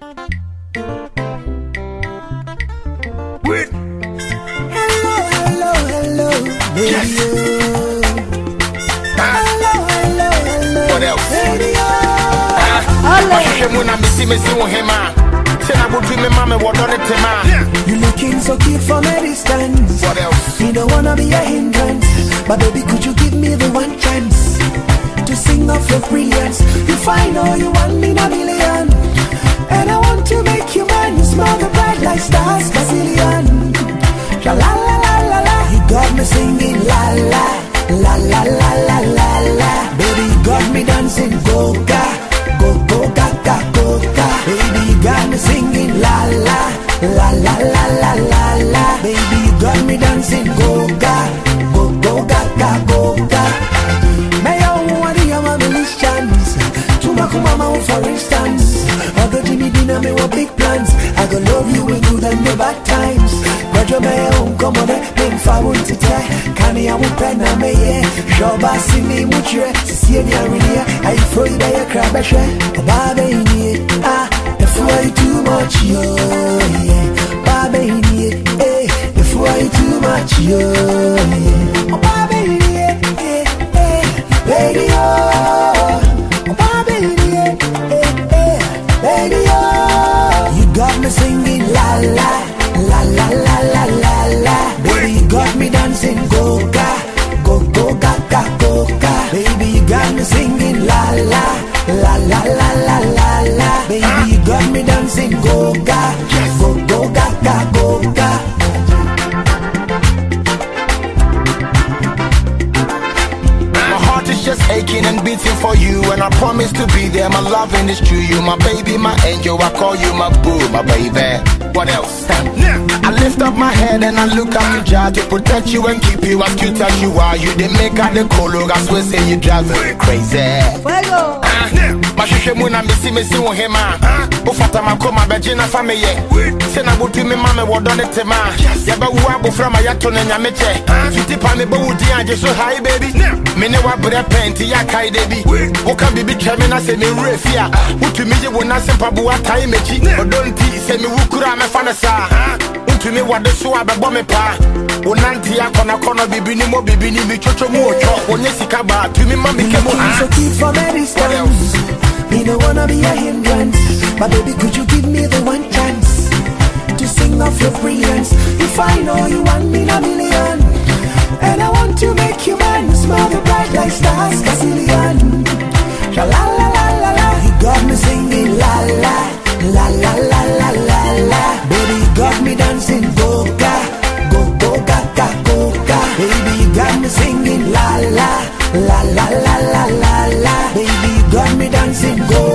Wait. Hello, hello, hello, baby. Yes. Ah, Hello, hello, hello, What else? baby. oh. ah. Mahwehwɛ mu na mesi mesi wo hema sɛ na botu me ma me wɔdɔ ne tema looking so cute from a distance. What else? You don't wanna be a hindrance, but baby, could you give me the one chance to sing off your brilliance? You find all you want in a million, like stars, Brazilian. La la la la la la, you got me singing la la la la la la la la. Baby, got me dancing go ga go go ga ga go ga. Baby, got me singing la la la la la la la la. Baby, got me dancing go ga go go ga ga go ga. May I want to my militians to my mama for instance. I Jimmy dinner me with big plans. Shoba simi mi mutre Sisieni arinia Aifoida ya krabashe Obabe inie Ah, efuwa you too much yo? Yeah. Eh, efuwa you too much yo? Yeah. La la la la la. Baby, you got me dancing go ga go go ga ga go ga. My heart is just aching and beating for you, and I promise to be there. My loving is true. You, my baby, my angel. I call you my boo, my baby. What else? I lift up my head and I look up to Jah to protect you and keep you as cute as you are. You didn't make out the color. I swear, say you drive me crazy. Fuego. Mahwehwɛ mu na mesi mesi wo hema wofata makoma bɛgye na fa meyɛ sɛ na botu me ma me wɔdɔ ne tema. Yɛbɛwo abofra ma yɛto no nyame kyɛ fiti pa mebɛwo din agye so hae baabi me ne wabrɛ pɛ nti yɛakae da bi woka biribi twɛ me na sɛ mewerɛ fi a wotumi gye wo nase mpaboa tae m'akyi ɔdɔ nti sɛ mewu kura a mɛfa no saa wotumi wɔde so a bɛbɔ me paa wo nante akɔnakɔnɔ bibi ni mo bibi ni bi twotwo mu ɔtwɔ wonyɛ sika baa tumi ma mekɛ mu don't wanna be a hindrance But baby, could you give me the one chance To sing off your brilliance If I know you want me in a million And I want to make you mine Smile the bright like stars, Castilian La la la la la la He got me singing la la La la la la la la Baby, you got me dancing go-ga Go, go-ga, ga, go-ga Baby, you got me singing la la La la la la la la dancing go